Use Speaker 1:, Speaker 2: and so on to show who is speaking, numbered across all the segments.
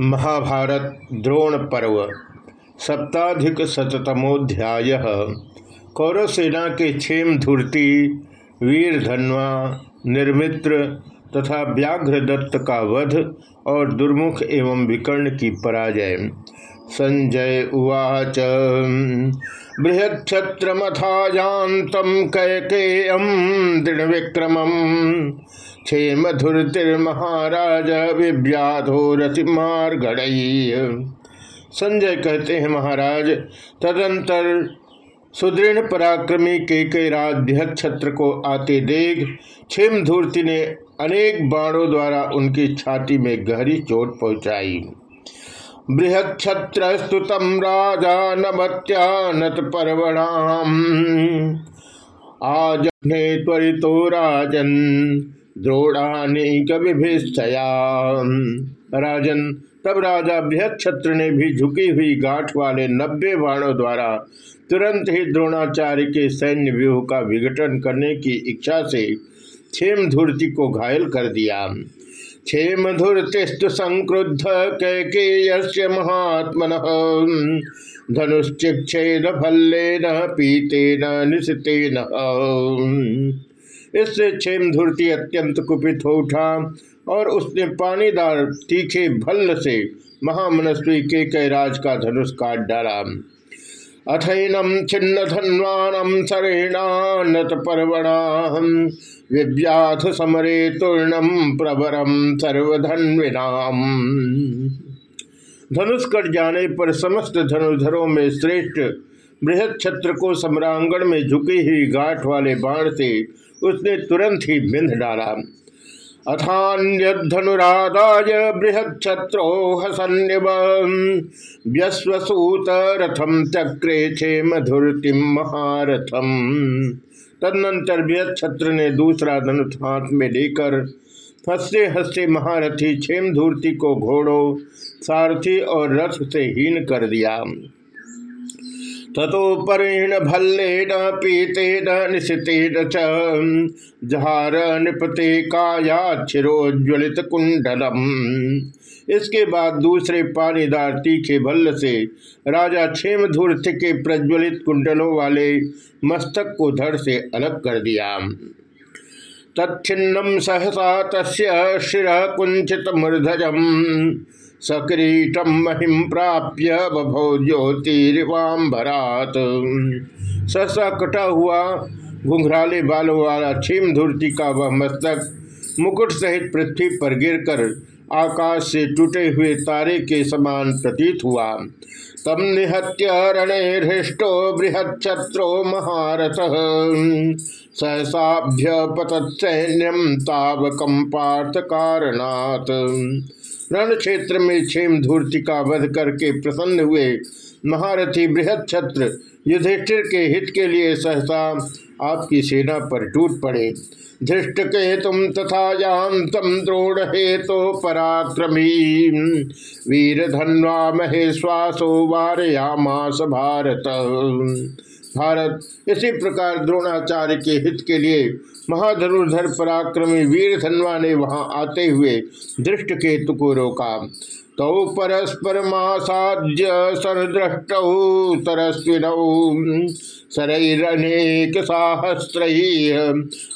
Speaker 1: महाभारत द्रोण पर्व, सप्ताधिक शतमोध्याय कौरव सेना के क्षेम धूर्ति, वीर धनवा, निर्मित्र तथा व्याघ्र दत्त का वध और दुर्मुख एवं विकर्ण की पराजय। संजय उवाच बृहत्छत्रमथाजातम कैकेयम दृढ़ विक्रमम क्षेमधुरतिर्महाराज विव्याधो रतिमार्गड़ संजय कहते हैं, महाराज, तदंतर सुदृढ़ पराक्रमी के के राध्यक्ष छत्र को आते देख, क्षेम धूर्ति ने अनेक बाणों द्वारा उनकी छाती में गहरी चोट पहुंचाई। बृहक्षत्र स्तुतम राजा नमत्यानत पर्वणाम। आज त्वरितो राजन द्रोणानी कविभिस्तया राजन, तब राजा बृहद ने भी झुकी हुई गांठ वाले नब्बे बाणों द्वारा तुरंत ही द्रोणाचार्य के सैन्य व्यूह का विघटन करने की इच्छा से क्षेम धूर्ति को घायल कर दिया। क्षेम धूर्तिस्तु संक्रुद्ध कैके महात्मन। धनुश्चिक्षेद फल्ले न पीते न निशते न इससे क्षेम धूर्ति अत्यंत कुपित हो उठा और उसने पानीदार तीखे भल्ल से महामनस्वी के कैराज का धनुष काट डाला। अथैनम छिन्न धन्वानम सरेणानत पर्वणा विव्याथ समरे तूर्णम प्रवरम सर्वधन्विनाम धनुष कट जाने पर समस्त धनुधरों में श्रेष्ठ बृहद छत्र को सम्रांगण में झुकी हुई गांठ वाले बाण से उसने तुरंत ही बिंध डाला। अथान्यधनुराधाय हसन्यव व्यस्वसूत रथम चक्रे छे महारथम तदनंतर छत्र ने दूसरा धनुष हाथ में लेकर हँसते हँसते महारथी क्षेम धूर्ति को घोड़ों, सारथी और रथ से हीन कर दिया। ततोपरेण भल्लेन पीतेन निशितेन च। जहार निपते कायाक्षिरोज्वलित कुंडलम इसके बाद दूसरे पानीदार तीखे भल्ल से राजा क्षेम धूर्थ के प्रज्वलित कुंडलों वाले मस्तक को धड़ से अलग कर दिया। तत्म सहसा तस्य शिर कुंचित मूर्धजम सकृटम महिम प्राप्य बभो ज्योतिर्वाम्बरात ससा कटा हुआ घुंघराले बालों वाला छीम धूर्ति का वह मस्तक, मुकुट सहित पृथ्वी पर गिरकर आकाश से टूटे हुए तारे के समान प्रतीत हुआ। तम निहत्य रणे हृष्टो बृहच्छत्रो महारथ। सहसाभ्य पतत्सैन्यम तावकम पार्थ कारणात। रण क्षेत्र में क्षेम धूर्ति का वध करके प्रसन्न हुए महारथी बृहद छत्र युधिष्ठिर के हित के लिए सहसा आपकी सेना पर टूट पड़े। धृष्ट के तुम तथा तम द्रोण हे तो पराक्रमी। वीर धन्वा महेश्वासो वारयामास भारत। भारत। इसी प्रकार द्रोणाचार्य के हित के लिए महाधनुर्धर पराक्रमी वीर धनवा ने वहाँ आते हुए दृष्ट केतु को रोका। तौ परस्पर मासाद्य सरदृष्ट तरस्विनौ। सरैरनेक साहस्र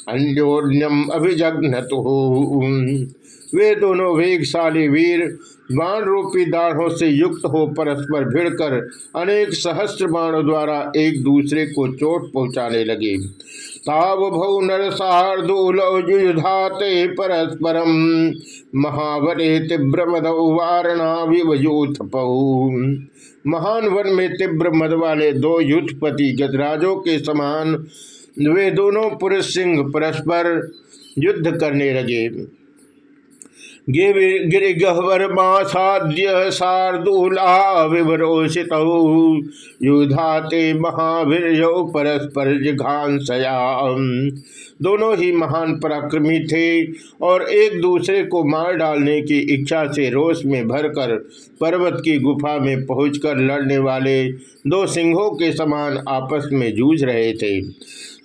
Speaker 1: अन्योन्यम अभिजघ्नतु वे दोनों वेगशाली वीर बाण रूपी दाढ़ों से युक्त हो परस्पर भिड़कर अनेक सहस्त्र बाणों द्वारा एक दूसरे को चोट पहुँचाने लगे। ताव भौ नर शार्दूल युधाते परस्परम महावरे तीव्र मद वारणा विवयूथ महान वन में तीव्र मद वाले दो युद्धपति गजराजों के समान, वे दोनों पुरुष सिंह परस्पर युद्ध करने लगे। गिरिगहवर्मासाद्य शार्दूला विभरोषित युधा ते महावीर परस्पर जिघांसया दोनों ही महान पराक्रमी थे और एक दूसरे को मार डालने की इच्छा से रोष में भरकर पर्वत की गुफा में पहुंचकर लड़ने वाले दो सिंहों के समान आपस में जूझ रहे थे।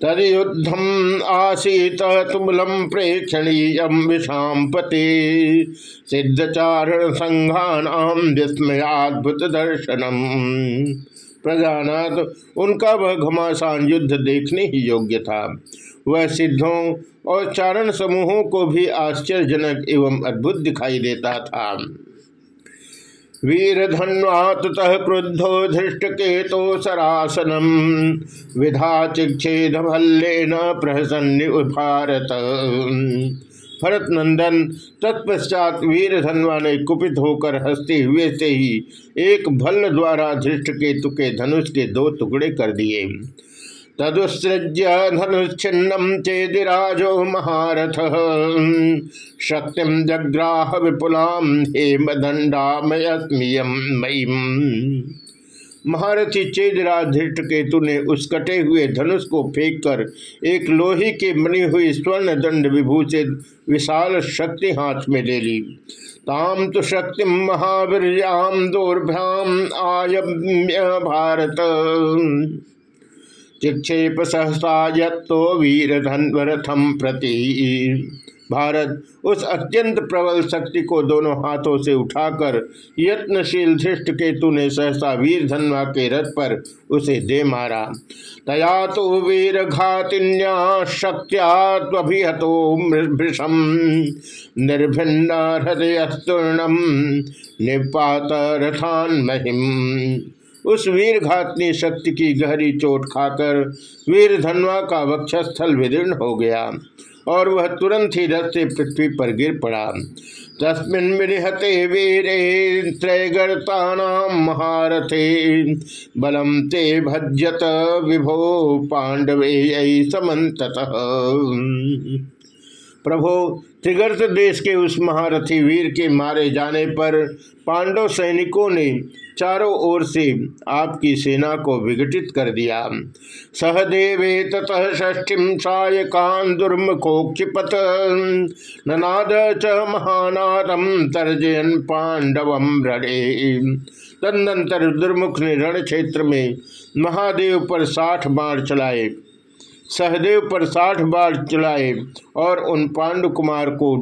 Speaker 1: तदयुद्धम आसीत तुमलम प्रेक्षणीय विषाम पते सिद्धचारण संघानाम विस्मयाद्भुत दर्शनम। प्रजानाथ, उनका वह घमासान युद्ध देखने ही योग्य था। वह सिद्धों और चारण समूहों को भी आश्चर्यजनक एवं अद्भुत दिखाई देता था। वीरधन्वातः क्रुद्धो धृष्ट केतो सरासनम विधा चिक्षेद भल्लेन प्रहसन भारत भरत नंदन तत्पश्चात वीर धनवा ने कुपित होकर हँसते हुए से ही एक भल्ल द्वारा धृष्ट केतु के धनुष के दो टुकड़े कर दिए। तदुसृज्य धनुच्छिन्नम चेदिराजो महारथ। शक्ति जग्राह विपुलाम हेमदंडामयस्मियम मयीम महारथी चेदराज धृष्ट केतु ने उस कटे हुए धनुष को फेंक कर एक लोहे के बनी हुई स्वर्ण दंड विभूषित विशाल शक्ति हाथ में ले ली। ताम तो शक्ति महावीरयाम दुर्भ्याम आय भारत। चिक्षेप सहसा यो वीर धनवरथम प्रति। भारत उस अत्यंत प्रबल शक्ति को दोनों हाथों से उठाकर यत्नशील धृष्ट केतु ने सहसा वीर धनवा के रथ पर उसे दे मारा। तया तो वीर घातिन्या शक्त्याभिहतो मृषम निर्भिन्न हृदयस्तूर्णम निपात रथान महिम उस वीर घातनी शक्ति की गहरी चोट खाकर वीर धनवा का वक्षस्थल विदीर्ण हो गया और वह तुरंत ही रथ से पृथ्वी पर गिर पड़ा। तस्मिन विहते वीरे त्रैगर्ता महारथे, बलम ते भज्यत विभो पांडवे समत प्रभो त्रिगर्त देश के उस महारथी वीर के मारे जाने पर पांडव सैनिकों ने चारों ओर से आपकी सेना को विघटित कर दिया। सहदेवे ततः ष्ठिम सायकान दुर्मुखोक्षिपत। ननाद च महानादम तर्जयन पांडवम रणे। तदनंतर दुर्मुख ने रण क्षेत्र में महादेव पर साठ बाढ़ चलाए। सहदेव पर साठ बार चलाए और उन पांडु कुमार को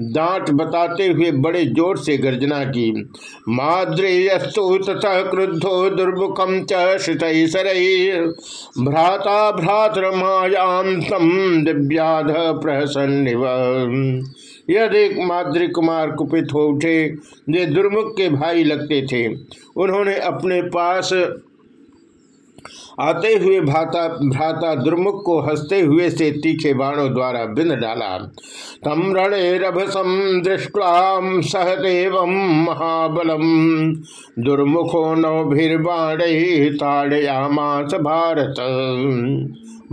Speaker 1: दांत बताते हुए बड़े ज़ोर से गर्जना की। माद्रेयस्तु तथा क्रुद्धो दुर्मुखम चित भ्राता भ्रातरमायाम तम दिव्याध प्रहसन यह देख माद्री कुमार कुपित हो उठे जे दुर्मुख के भाई लगते थे। उन्होंने अपने पास आते हुए भाता, भ्राता दुर्मुख को हँसते हुए से तीखे बाणों द्वारा बिंद डाला। तम रणे रभसम दृष्टाम सहदेव महाबलम। दुर्मुखो नौभिर्बाण ताड़यामास भारत।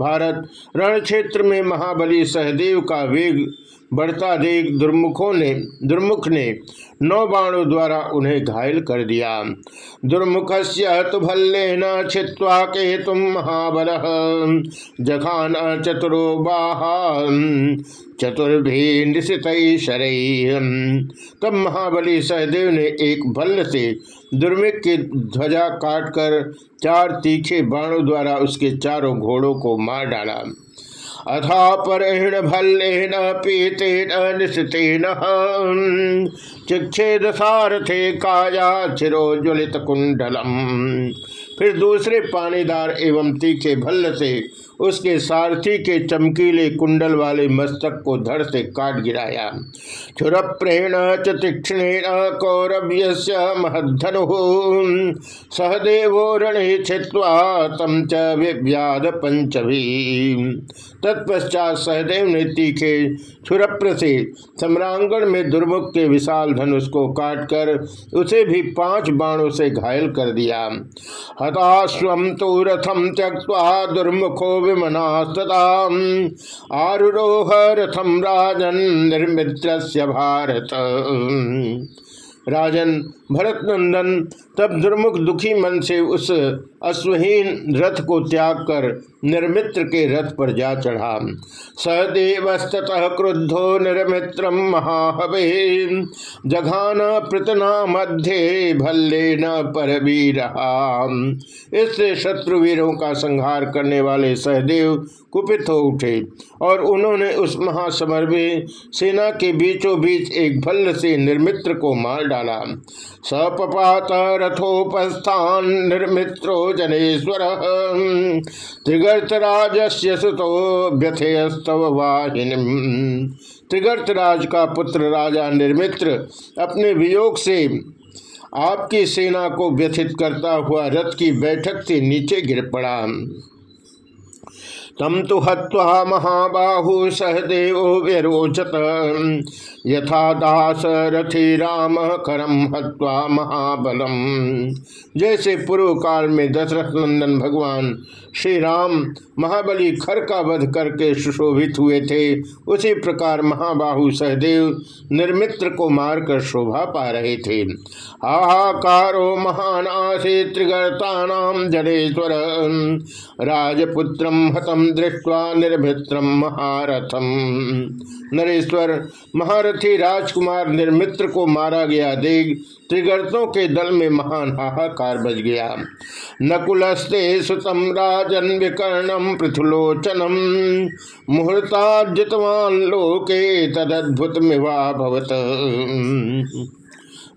Speaker 1: भारत रण क्षेत्र में महाबली सहदेव का वेग बढ़ता देख दुर्मुखों ने, दुर्मुख ने नौ बाणों द्वारा उन्हें घायल कर दिया। दुर्मुख से तो भल्ले न छिवा के तुम महाबल। जखान चतुरो चतुर्भी निशित तब महाबली सहदेव ने एक भल्ल से दुर्मुख की ध्वजा काटकर चार तीखे बाणों द्वारा उसके चारों घोड़ों को मार डाला। अथा परेण भल्लेन पीतेन निशितेन चिक्षेद सारथे कुंडलम। फिर दूसरे पानीदार एवं तीखे भल्ल से उसके सारथी के चमकीले कुंडल वाले मस्तक को धड़ से काट गिराया। छुर प्रेण तीक्षणेण कौरव्य महधनु सहदेवो रणे छिवा तम च विव्याध तत्पश्चात सहदेव ने तीखे छुरप्र से सम्रांगण में दुर्मुख के विशाल धनुष को काटकर उसे भी पाँच बाणों से घायल कर दिया। हताश्व तो रथम त्यक्वा दुर्मुखो विमनास्तता आरुरोह रथम राजन निर्मित्र भारत। राजन भरत नंदन तब दुर्मुख दुखी मन से उस अश्वहीन रथ को त्याग कर निर्मित्र के रथ पर जा चढ़ा। सदेवस्त क्रुद्धो निर्मित्र महाहवे जघान प्रतना मध्य भल्ले न पर इससे शत्रुवीरों का संहार करने वाले सहदेव कुपित हो उठे और उन्होंने उस महासमर में सेना के बीचों बीच एक भल्ल से निर्मित्र को मार डाला। सपात रथोपस्थान निर्मित्रो जनेश्वर। त्रिगर्तराजस्य सुतो व्यथेस्तव वाहिनी त्रिगर्तराज का पुत्र राजा निर्मित्र अपने वियोग से आपकी सेना को व्यथित करता हुआ रथ की बैठक से नीचे गिर पड़ा। तम तो हवा महाबाहु सहदेव व्यरोचत। यथा दास रथी राम करम हत्वा महाबलम। जैसे पूर्व काल में दशरथ नंदन भगवान श्री राम महाबली खर का वध करके सुशोभित हुए थे, उसी प्रकार महाबाहु सहदेव निर्मित्र को मारकर शोभा पा रहे थे। हाहाकारो महान आसे त्रिगर्ता जनेश्वर। राजपुत्र हतम दृष्टवा निर्मित्रम महारथम नरेश्वर, महारथी राजकुमार निर्मित्र को मारा गया। देख त्रिगर्तों के दल में महान हाहाकार बज गया। नकुलस्ते सुतम राजन विकर्णम पृथुलोचनम। मुहूर्ता जितवान लोके तदद्भुत मिवा भवत।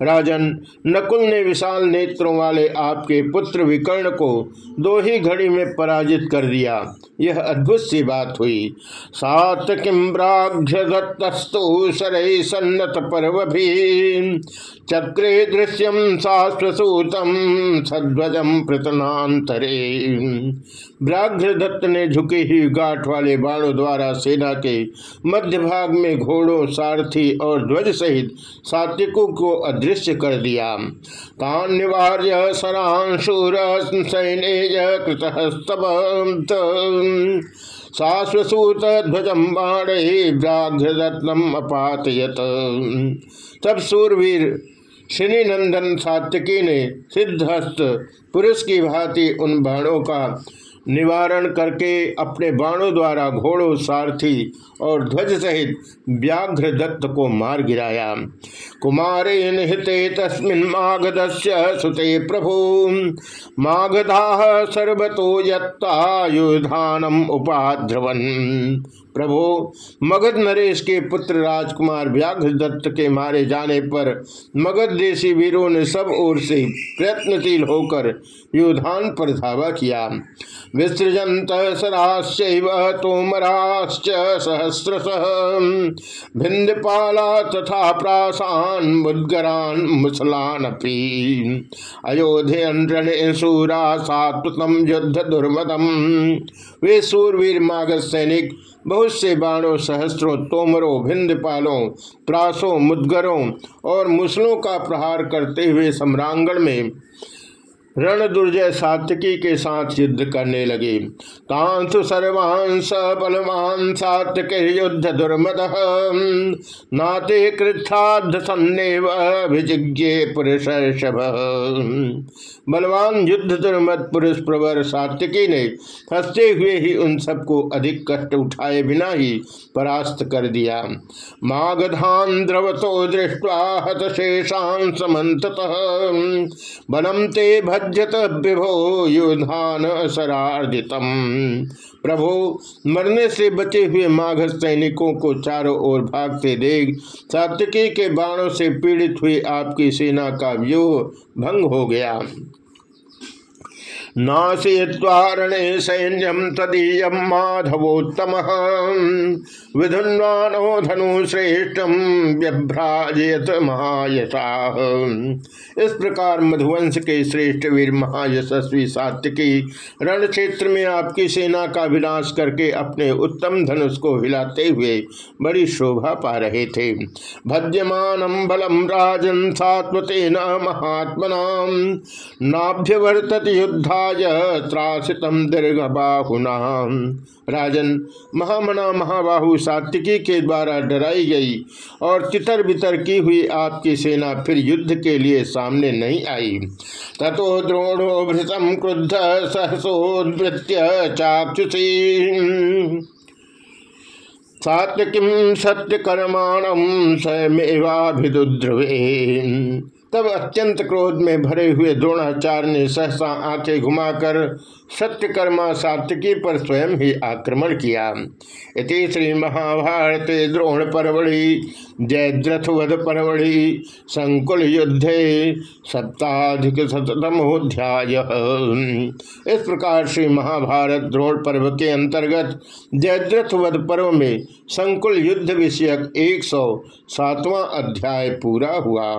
Speaker 1: राजन, नकुल ने विशाल नेत्रों वाले आपके पुत्र विकर्ण को दो ही घड़ी में पराजित कर दिया। यह अद्भुत सी बात हुई। सात किम्राघ्य दत्तस्तु सरय सन्नत पर्व भी चक्रे दृश्यम शाश्वसूतम सध्वजम प्रतनातरे व्राघ्र दत्त ने झुके ही गाठ वाले बाणों द्वारा सेना के मध्य भाग में घोड़ों, सारथी और ध्वज सहित सात्विकों को अदृश्य कर दिया। तान निवार्य सरांशूर सैन्य कृतस्तव शाश्वसूत ध्वजम बाणे व्याघ्रदत्नम अपातयत। तब सूरवीर श्री नंदन सात्यकी ने सिद्धहस्त पुरुष की भांति उन बाणों का निवारण करके अपने बाणों द्वारा घोड़ों, सारथी और ध्वज सहित व्याघ्र दत्त को मार गिराया। कुमारे सुते प्रभु। मागधा सर्वतो युधानम उपाध्रवन। प्रभु, मगध नरेश के पुत्र राजकुमार व्याघ्र दत्त के मारे जाने पर मगध देशी वीरों ने सब ओर से प्रयत्नशील होकर युधान पर धावा किया। विसृजंत सराश्चैव तोमराश्च सहस्रश। भिंदपाला तथा प्रासान मुद्गरान मुसलान अयोध्य रणे सूरा सात्वतम युद्ध दुर्मदम वे सूरवीर मागध सैनिक, बहुत से बाणों, सहस्रों, तोमरों भिंदपालों प्रासों मुदगरों और मुसलों का प्रहार करते हुए सम्रांगण में रण दुर्जय सात्विकी के साथ युद्ध करने लगे। तांसु सर्वान बलवान सात्यक युद्ध दुर्मद। नाते कृथाध सन्ने विजिज्ञे पुरुष बलवान युद्ध दुर्मद पुरुष प्रवर सात्यकी ने हँसते हुए ही उन सबको अधिक कष्ट उठाए बिना ही परास्त कर दिया। मागधान द्रवतो दृष्टवा समत ते विभो युधान प्रभु, मरने से बचे हुए माघ सैनिकों को चारों ओर भागते देख सात्यकी के बाणों से पीड़ित हुई आपकी सेना का व्यूह भंग हो गया। नाशय्वारणे सैन्यम तदीय माधवोत्तम। विधुन्वानो धनु श्रेष्ठम व्यभ्राजयत महायशा। इस प्रकार मधुवंश के श्रेष्ठ वीर महायशस्वी सात्यकी रण क्षेत्र में आपकी सेना का विनाश करके अपने उत्तम धनुष को हिलाते हुए बड़ी शोभा पा रहे थे। भज्यमान बलम राजन सात्वते न महात्मना। नाभ्यवर्तत युद्धा राज त्रासितम दीर्घ बाहुना राजन महामना महाबाहु सात्विकी के द्वारा डराई गई और तितर बितर की हुई आपकी सेना फिर युद्ध के लिए सामने नहीं आई। ततो द्रोणो भृतम क्रुद्ध सहसोदृत्य चाक्षुषी। सात्विकीम सत्य कर्माणम स्वयमेवाभिद्रुवे तब अत्यंत क्रोध में भरे हुए द्रोणाचार्य ने सहसा आँखें घुमाकर सत्यकर्मा सात्विकी पर स्वयं ही आक्रमण किया। इति श्री महाभारत द्रोण परवड़ी जयद्रथवध परवड़ी संकुल युद्धे सप्ताधिक शतमोध्याय इस प्रकार श्री महाभारत द्रोण पर्व के अंतर्गत जयद्रथवध पर्व में संकुल युद्ध विषयक एक सौ सातवां अध्याय पूरा हुआ।